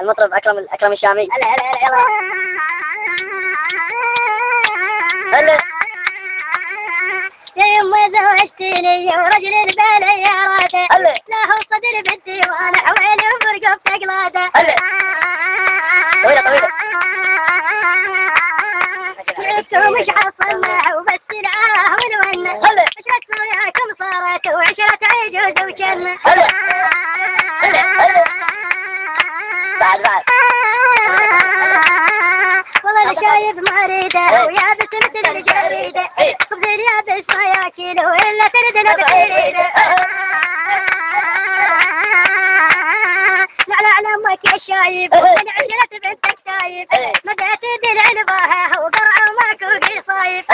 المطرب اكرم أكرم الشامي. هلا هلا هلا يلا. هلا. يا يمي زوجتني ورجل البال يا راده هلا. لا هو صدر بالديوان حوالي وفرقه بتقلاده هلا. طويلة طويلة. جبتوا مش حصلنا وبس العاه والونه هلا. عشرة سورياكم صارت وعشرة عجوز وجنة. هلا هلا هلا. بعد بعد والله إيه. إيه. إيه. أنا شايف مريده ويا بس مثل الجريده خبزين يا بس ما ياكلوا الا تردنا بعيده نعلى على أمك يا شايب أنا عشرت بنتك تايب مدعت بالعنبه وقرعة وماكو قصايب